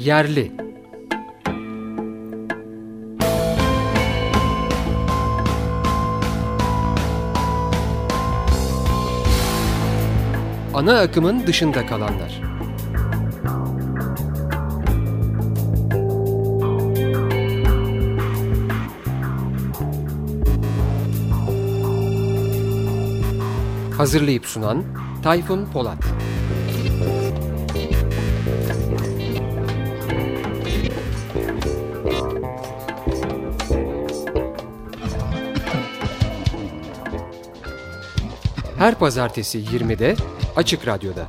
Yerli. Ana akımın dışında kalanlar. Hazırlayıp sunan Tayfun Polat Her pazartesi 20'de Açık Radyo'da.